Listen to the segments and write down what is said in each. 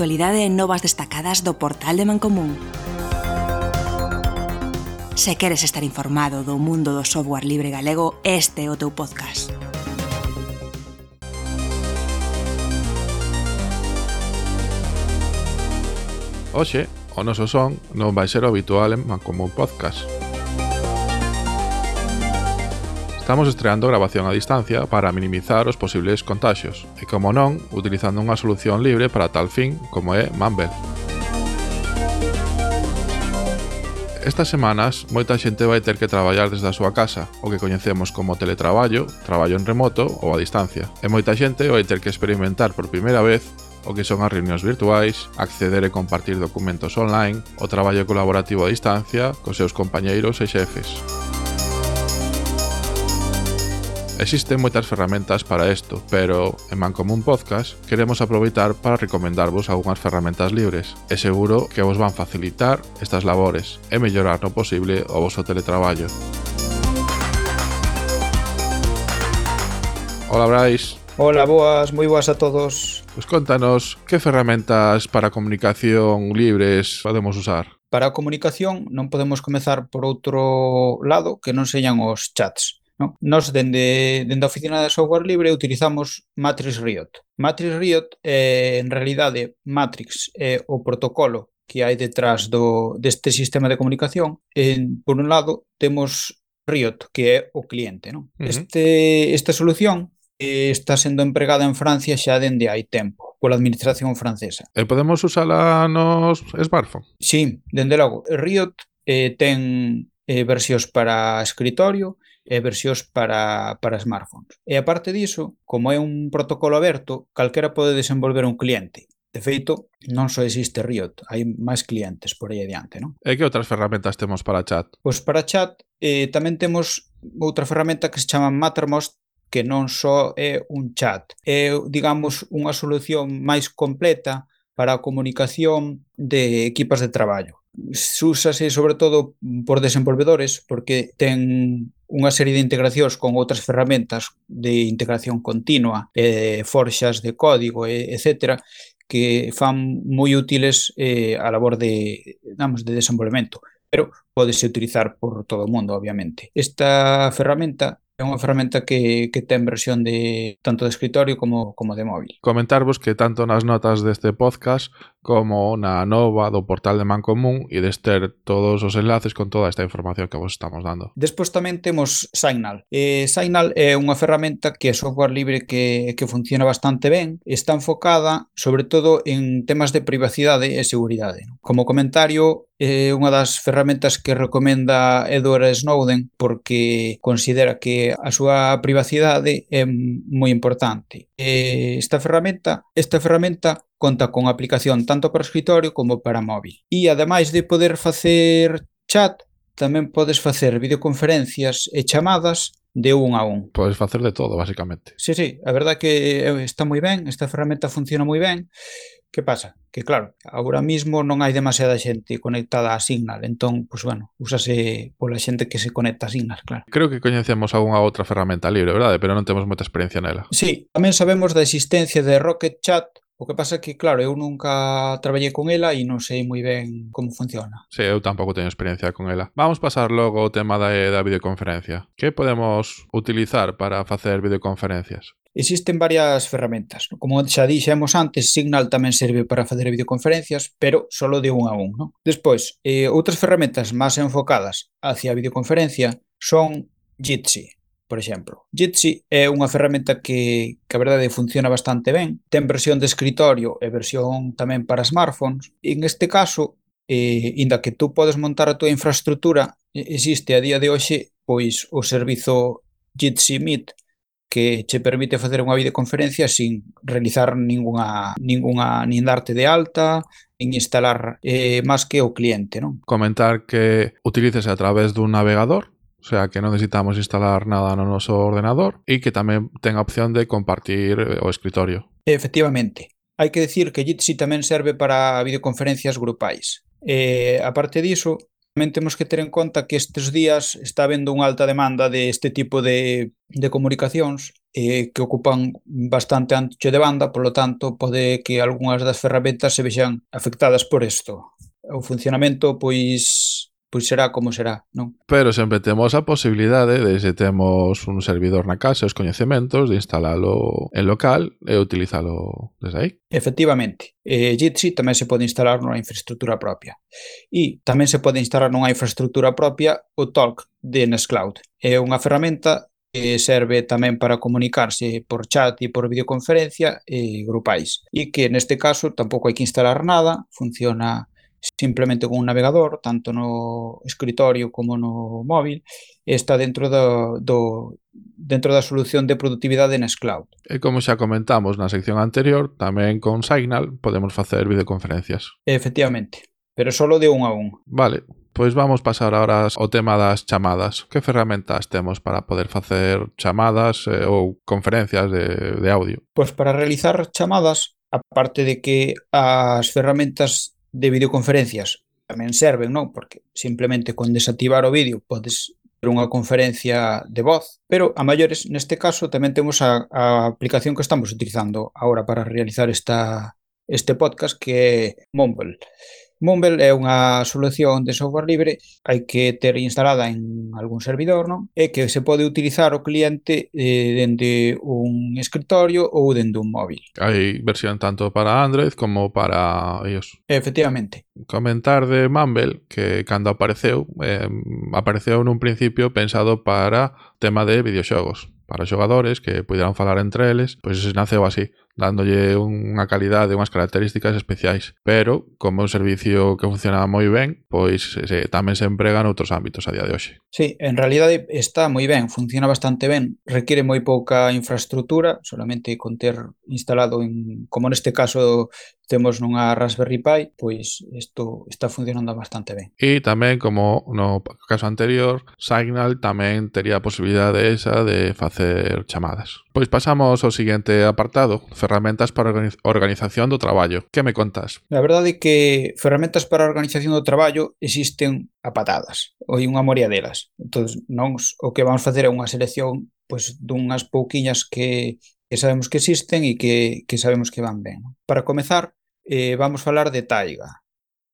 actualidade e novas destacadas do portal de Mancomún. Se queres estar informado do mundo do software libre galego, este é o teu podcast. Oxe, o noso son non vai ser habitual en Mancomún Podcast. Estamos estreando grabación a distancia para minimizar os posibles contaxios e, como non, utilizando unha solución libre para tal fin como é Mumble. Estas semanas, moita xente vai ter que traballar desde a súa casa, o que coñecemos como teletraballo, traballo en remoto ou a distancia. E moita xente vai ter que experimentar por primeira vez o que son as reunións virtuais, acceder e compartir documentos online, o traballo colaborativo a distancia cos seus compañeiros e xefes. Existen moitas ferramentas para isto, pero en Mancomún Podcast queremos aproveitar para recomendarvos algunhas ferramentas libres e seguro que vos van facilitar estas labores e mellorar no posible o voso teletraballo. Ola Brais. Ola, boas, moi boas a todos. Pois contanos, que ferramentas para comunicación libres podemos usar? Para a comunicación non podemos comezar por outro lado que non señan os chats Non? Nos, dende, dende a oficina de software libre, utilizamos Matrix Riot. Matrix Riot, é, en realidade, Matrix é o protocolo que hai detrás do, deste sistema de comunicación. En, por un lado, temos Riot, que é o cliente. Non? Uh -huh. este, esta solución eh, está sendo empregada en Francia xa dende hai tempo pola administración francesa. E podemos usala nos smartphone? Sí, dende logo. Riot eh, ten eh, versións para escritorio, e versións para, para smartphones. E aparte diso, como é un protocolo aberto, calquera pode desenvolver un cliente. De feito, non só existe Riot, hai máis clientes por aí adiante, non? E que outras ferramentas temos para chat? Pois para chat eh, tamén temos outra ferramenta que se chama Mattermost que non só é un chat, é, digamos, unha solución máis completa para a comunicación de equipas de traballo. Súsase sobre todo por desenvolvedores porque ten unha serie de integracións con outras ferramentas de integración continua, eh, forxas de código, eh, etc., que fan moi útiles eh, a labor de, digamos, de desenvolvemento pero podese utilizar por todo o mundo, obviamente. Esta ferramenta É unha ferramenta que, que ten versión de tanto de escritorio como, como de móvil. Comentarvos que tanto nas notas deste podcast como na nova do portal de Mancomún e de ter todos os enlaces con toda esta información que vos estamos dando. Despois tamén temos Signal. Eh, Signal é unha ferramenta que é software libre que, que funciona bastante ben. Está enfocada sobre todo en temas de privacidade e seguridade. Como comentario, é unha das ferramentas que recomenda Edward Snowden porque considera que a súa privacidade é moi importante. E esta ferramenta, esta ferramenta conta con aplicación tanto para escritorio como para móvil. E ademais de poder facer chat, tamén podes facer videoconferencias e chamadas de un a un. Podes facer de todo, basicamente. Sí, sí, a verdad que está moi ben, esta ferramenta funciona moi ben Que pasa? Que claro, agora mismo non hai demasiada xente conectada a Signal, entón, pois pues, bueno, úsase pola xente que se conecta a Signal, claro. Creo que coñecemos algunha outra ferramenta libre, verdade? Pero non temos moita experiencia nela. Sí, tamén sabemos da existencia de Rocket Chat, O que pasa é que, claro, eu nunca traballei con ela e non sei moi ben como funciona. Sí, eu tampouco teño experiencia con ela. Vamos pasar logo ao tema da, eh, da videoconferencia. Que podemos utilizar para facer videoconferencias? Existen varias ferramentas. Como xa dixemos antes, Signal tamén serve para facer videoconferencias, pero solo de un a un. No? Despois, eh, outras ferramentas máis enfocadas hacia a videoconferencia son Jitsi. Por exemplo, Jitsi é unha ferramenta que, que a verdade funciona bastante ben, ten versión de escritorio e versión tamén para smartphones. En este caso, eh, inda que tú podes montar a túa infraestructura, existe a día de hoxe pois o servizo Jitsi Meet que che permite facer unha videoconferencia sin realizar ningunha, ningunha nin darte de alta, nin instalar eh, máis que o cliente, non? Comentar que utilices a través dun navegador O sea, que non necesitamos instalar nada no noso ordenador e que tamén ten a opción de compartir eh, o escritorio. Efectivamente. Hai que decir que Jitsi tamén serve para videoconferencias grupais. E, a parte diso, tamén temos que ter en conta que estes días está habendo unha alta demanda de este tipo de, de comunicacións eh, que ocupan bastante ancho de banda, polo tanto, pode que algunhas das ferramentas se vexan afectadas por isto. O funcionamento, pois, pois será como será, non? Pero sempre temos a posibilidade de se temos un servidor na casa, os coñecementos, de instalalo en local e utilizalo desde aí. Efectivamente. E Jitsi tamén se pode instalar nunha infraestructura propia. E tamén se pode instalar nunha infraestructura propia o Talk de Nextcloud. É unha ferramenta que serve tamén para comunicarse por chat e por videoconferencia e grupais. E que neste caso tampouco hai que instalar nada, funciona simplemente con un navegador, tanto no escritorio como no móvil, está dentro do, do, dentro da solución de produtividade na E como xa comentamos na sección anterior, tamén con Signal podemos facer videoconferencias. Efectivamente, pero solo de un a un. Vale, pois vamos pasar agora ao tema das chamadas. Que ferramentas temos para poder facer chamadas eh, ou conferencias de, de audio? Pois para realizar chamadas, aparte de que as ferramentas de videoconferencias tamén serven, non? Porque simplemente con desactivar o vídeo podes ter unha conferencia de voz, pero a maiores neste caso tamén temos a, a aplicación que estamos utilizando agora para realizar esta este podcast que é Mumble. Mumble é unha solución de software libre, hai que ter instalada en algún servidor, non? E que se pode utilizar o cliente eh, dende un escritorio ou dende un móvil. Hai versión tanto para Android como para iOS. Efectivamente. Comentar de Mumble que cando apareceu, eh, apareceu nun principio pensado para tema de videoxogos para xogadores que puderan falar entre eles, pois pues naceu así dándolle unha calidade, unhas características especiais. Pero, como é un servicio que funciona moi ben, pois se, tamén se emprega noutros ámbitos a día de hoxe. Sí, en realidade está moi ben, funciona bastante ben, require moi pouca infraestructura, solamente con ter instalado, en, como neste caso temos nunha Raspberry Pi, pois isto está funcionando bastante ben. E tamén, como no caso anterior, Signal tamén tería a posibilidade esa de facer chamadas. Pois pasamos ao seguinte apartado, ferramentas para organización do traballo. Que me contas? A verdade é que ferramentas para a organización do traballo existen a patadas, ou unha moria delas. Entón, non, o que vamos facer é unha selección pois, dunhas pouquiñas que, que sabemos que existen e que, que sabemos que van ben. Para comezar, eh, vamos falar de Taiga.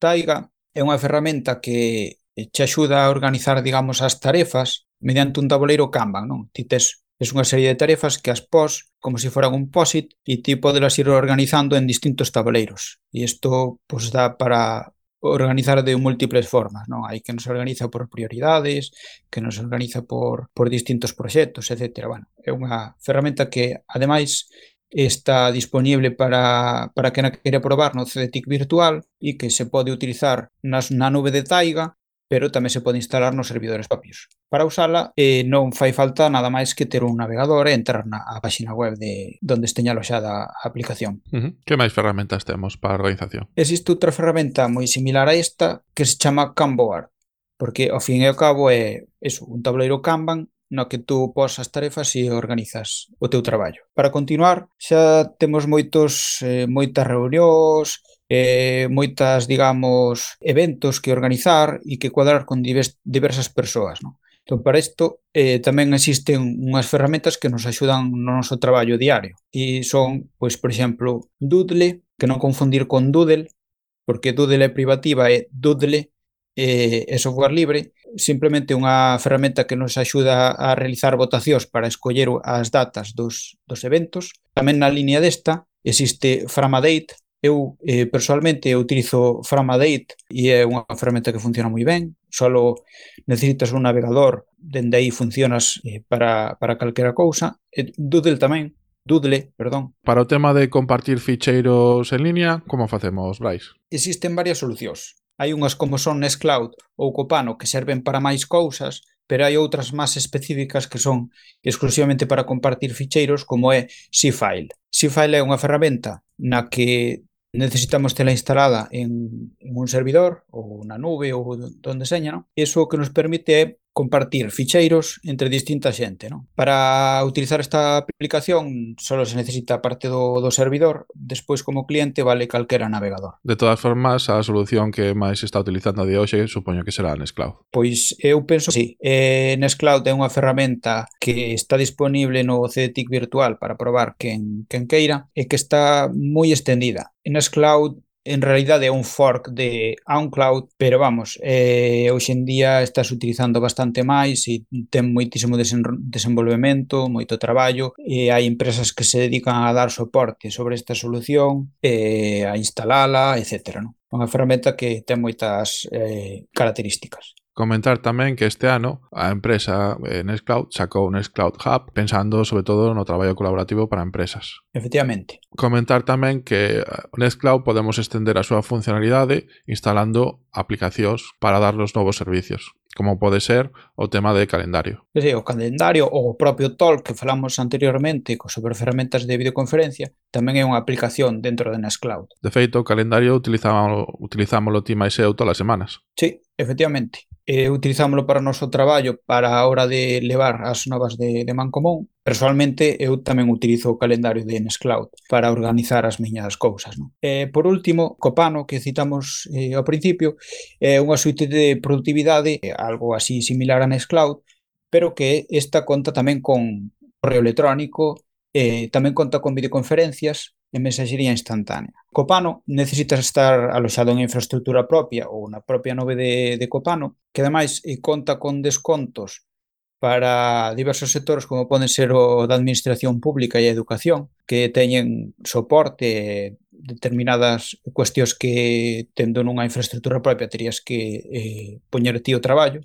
Taiga é unha ferramenta que eh, che axuda a organizar, digamos, as tarefas mediante un tabuleiro Kanban, non? Ti tes Es unha serie de tarefas que as pos, como se si foran un POSIT, e ti podelas ir organizando en distintos tabuleiros. E isto pues, dá para organizar de múltiples formas, non? Hai que nos organiza por prioridades, que nos organiza por, por distintos proxectos, etc. Bueno, é unha ferramenta que, ademais, está disponible para, para quen a quere probar no CDTIC virtual e que se pode utilizar nas, na nube de Taiga pero tamén se pode instalar nos servidores propios. Para usala eh, non fai falta nada máis que ter un navegador e entrar na a páxina web de onde esteña aloxada a aplicación. Uh -huh. Que máis ferramentas temos para a organización? Existe outra ferramenta moi similar a esta que se chama Canboard porque ao fin e ao cabo é eso, un tableiro Kanban no que tú pos as tarefas e organizas o teu traballo. Para continuar, xa temos moitos eh, moitas reunións, eh, moitas, digamos, eventos que organizar e que cuadrar con diversas persoas, non? Entón, para isto eh, tamén existen unhas ferramentas que nos axudan no noso traballo diario e son, pois, por exemplo, Doodle, que non confundir con Doodle, porque Doodle é privativa e Doodle eh, é software libre simplemente unha ferramenta que nos axuda a realizar votacións para escoller as datas dos, dos eventos. Tamén na línea desta existe Framadate. Eu, eh, personalmente, utilizo Framadate e é unha ferramenta que funciona moi ben. Solo necesitas un navegador, dende aí funcionas eh, para, para calquera cousa. E Doodle tamén, Doodle, perdón. Para o tema de compartir ficheiros en línea, como facemos, Brais? Existen varias solucións. Hai unhas como son Nextcloud ou Copano que serven para máis cousas, pero hai outras máis específicas que son exclusivamente para compartir ficheiros, como é C-File. C-File é unha ferramenta na que necesitamos tela instalada en, en un servidor ou na nube ou donde seña, non? Eso o que nos permite é compartir ficheiros entre distinta xente. Non? Para utilizar esta aplicación solo se necesita parte do, do servidor, despois como cliente vale calquera navegador. De todas formas, a solución que máis está utilizando de hoxe supoño que será Nextcloud. Pois eu penso que sí. Eh, Nextcloud é unha ferramenta que está disponible no CDTIC virtual para probar quen, quen queira e que está moi extendida. Nextcloud en realidade é un fork de OnCloud, pero vamos, eh, hoxe en día estás utilizando bastante máis e ten moitísimo desenvolvemento, moito traballo, e hai empresas que se dedican a dar soporte sobre esta solución, eh, a instalala, etc. Non? Unha ferramenta que ten moitas eh, características. Comentar tamén que este ano a empresa eh, Nextcloud sacou Nextcloud Hub pensando sobre todo no traballo colaborativo para empresas. Efectivamente. Comentar tamén que eh, Nextcloud podemos estender a súa funcionalidade instalando aplicacións para darnos novos servicios como pode ser o tema de calendario. Sí, o calendario ou o propio Talk que falamos anteriormente sobre ferramentas de videoconferencia tamén é unha aplicación dentro de Nextcloud. De feito, o calendario utilizámoslo, utilizámoslo ti máis eu todas as semanas. Sí, efectivamente eh, utilizámoslo para o noso traballo para a hora de levar as novas de, de Mancomún. Personalmente, eu tamén utilizo o calendario de Nextcloud para organizar as miñas cousas. Non? Eh, por último, Copano, que citamos eh, ao principio, é eh, unha suite de productividade, eh, algo así similar a Nextcloud, pero que esta conta tamén con correo electrónico, eh, tamén conta con videoconferencias, de mensaxería instantánea. Copano necesitas estar aloxado en infraestructura propia ou na propia nube de, de Copano, que ademais eh, conta con descontos para diversos sectores como poden ser o da administración pública e a educación, que teñen soporte determinadas cuestións que tendo nunha infraestructura propia terías que eh, poñer ti o traballo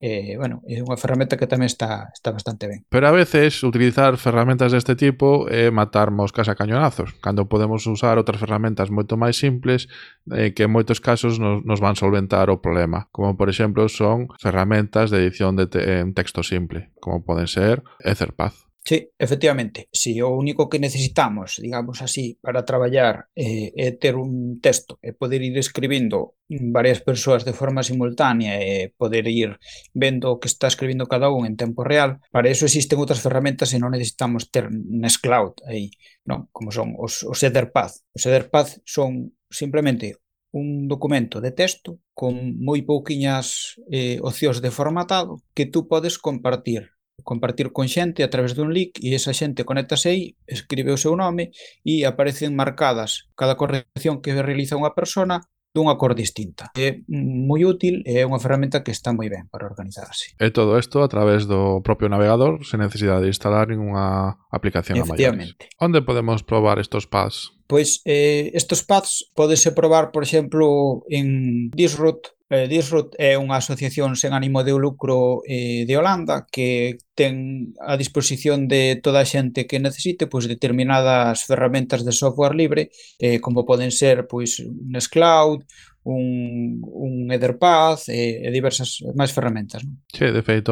eh, bueno, é unha ferramenta que tamén está, está bastante ben. Pero a veces utilizar ferramentas deste tipo é eh, matar moscas a cañonazos, cando podemos usar outras ferramentas moito máis simples eh, que en moitos casos nos, nos van solventar o problema, como por exemplo son ferramentas de edición de te en texto simple, como poden ser Etherpad. Sí, efectivamente. Si sí, o único que necesitamos, digamos así, para traballar eh, é ter un texto e poder ir escribindo varias persoas de forma simultánea e poder ir vendo o que está escribindo cada un en tempo real, para eso existen outras ferramentas e non necesitamos ter Nextcloud aí, non? Como son os, os Etherpad. Os Etherpad son simplemente un documento de texto con moi pouquiñas eh, opcións de formatado que tú podes compartir compartir con xente a través dun link e esa xente conectase aí, escribe o seu nome e aparecen marcadas cada corrección que realiza unha persona dunha cor distinta. É moi útil e é unha ferramenta que está moi ben para organizarse. E todo isto a través do propio navegador, sen necesidade de instalar ninguna aplicación a maiores. Onde podemos probar estos pads? Pois eh, estos pads podese probar, por exemplo, en Disroot, Eh, Disrupt é unha asociación sen ánimo de lucro eh, de Holanda que ten a disposición de toda a xente que necesite pois, determinadas ferramentas de software libre eh, como poden ser pois, Nextcloud, un, un Etherpad e, e diversas máis ferramentas. Non? Sí, de feito,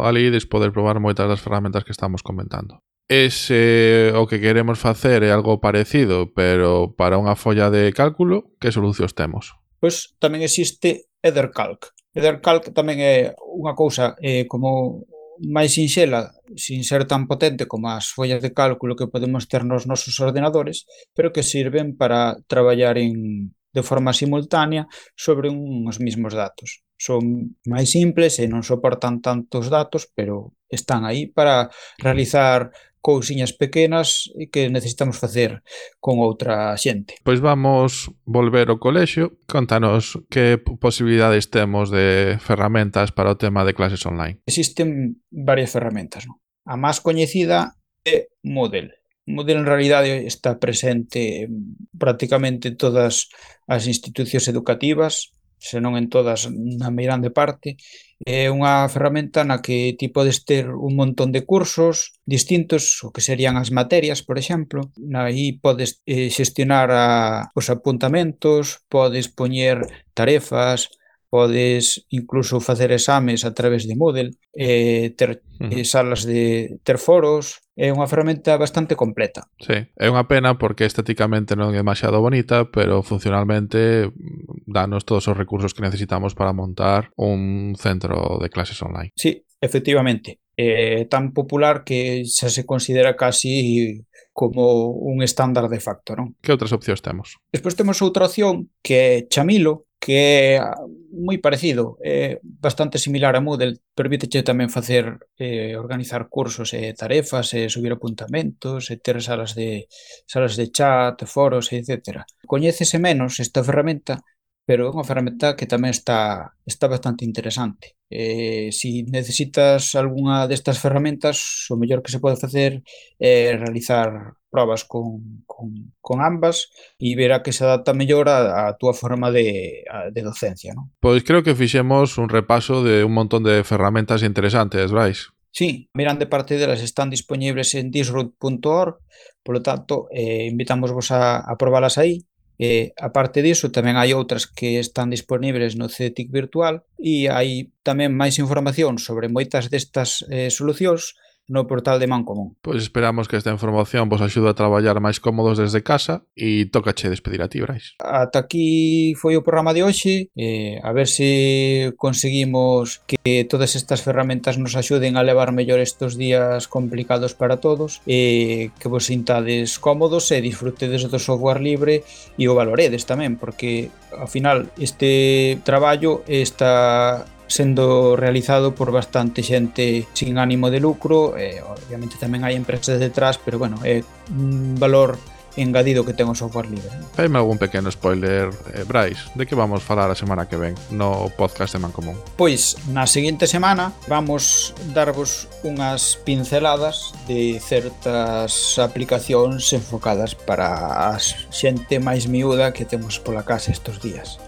ali ides poder probar moitas das ferramentas que estamos comentando. Ese, o que queremos facer é algo parecido, pero para unha folla de cálculo, que solucións temos? Pois tamén existe Ethercalc. Ethercalc tamén é unha cousa eh, como máis sinxela, sin ser tan potente como as follas de cálculo que podemos ter nos nosos ordenadores, pero que sirven para traballar en, de forma simultánea sobre uns mesmos datos. Son máis simples e non soportan tantos datos, pero están aí para realizar cousiñas pequenas que necesitamos facer con outra xente. Pois vamos volver ao colexio. Contanos que posibilidades temos de ferramentas para o tema de clases online. Existen varias ferramentas. Non? A máis coñecida é Moodle. Moodle en realidade está presente prácticamente todas as institucións educativas senón en todas na meirande parte, é unha ferramenta na que ti podes ter un montón de cursos distintos, o que serían as materias, por exemplo, aí podes eh, xestionar a, os apuntamentos, podes poñer tarefas, podes incluso facer exames a través de Moodle, eh, ter eh, salas de ter foros, é unha ferramenta bastante completa. Sí, é unha pena porque estéticamente non é demasiado bonita, pero funcionalmente mm, danos todos os recursos que necesitamos para montar un centro de clases online. Sí, efectivamente. É tan popular que xa se considera casi como un estándar de facto, non? Que outras opcións temos? Despois temos outra opción que é Chamilo, que é moi parecido, é bastante similar a Moodle, permíteche tamén facer eh, organizar cursos e tarefas, e subir apuntamentos, e ter salas de salas de chat, foros, etc. Coñécese menos esta ferramenta, pero é unha ferramenta que tamén está está bastante interesante. Eh, si necesitas algunha destas ferramentas, o mellor que se pode facer é realizar probas con, con, con ambas e ver a que se adapta mellor a, a túa forma de, a, de docencia. ¿no? Pois creo que fixemos un repaso de un montón de ferramentas interesantes, Brais. Sí, Mirande parte delas están disponibles en disroot.org, polo tanto, eh, invitamos vos a, a probalas aí. Eh, aparte disso, tamén hai outras que están disponibles no CETIC virtual e hai tamén máis información sobre moitas destas eh, solucións no portal de Mancomún. Pois esperamos que esta información vos axude a traballar máis cómodos desde casa e tocache despedir a ti, Brais. Ata aquí foi o programa de hoxe. Eh, a ver se conseguimos que todas estas ferramentas nos axuden a levar mellor estes días complicados para todos e eh, que vos sintades cómodos e disfrutedes do software libre e o valoredes tamén, porque ao final este traballo, esta sendo realizado por bastante xente sin ánimo de lucro, e, obviamente tamén hai empresas detrás, pero bueno, é un valor engadido que ten o software libre. Faime algún pequeno spoiler, eh, Brais, de que vamos falar a semana que ven no podcast de Mancomún? Pois, na seguinte semana vamos darvos unhas pinceladas de certas aplicacións enfocadas para a xente máis miúda que temos pola casa estes días.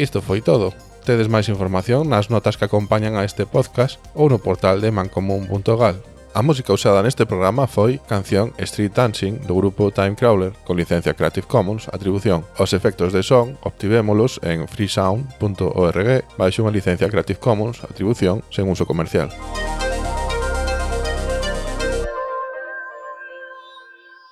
Isto foi todo. Tedes máis información nas notas que acompañan a este podcast ou no portal de mancomún.gal. A música usada neste programa foi canción Street Dancing do grupo Time Crawler con licencia Creative Commons atribución. Os efectos de son obtivémolos en freesound.org baixo unha licencia Creative Commons atribución sen uso comercial.